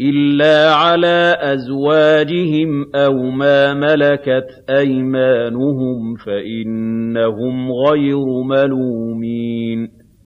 إِلَّا عَلَىٰ أَزْوَاجِهِمْ أَوْ مَا مَلَكَتْ أَيْمَانُهُمْ فَإِنَّهُمْ غَيْرُ مَلُومِينَ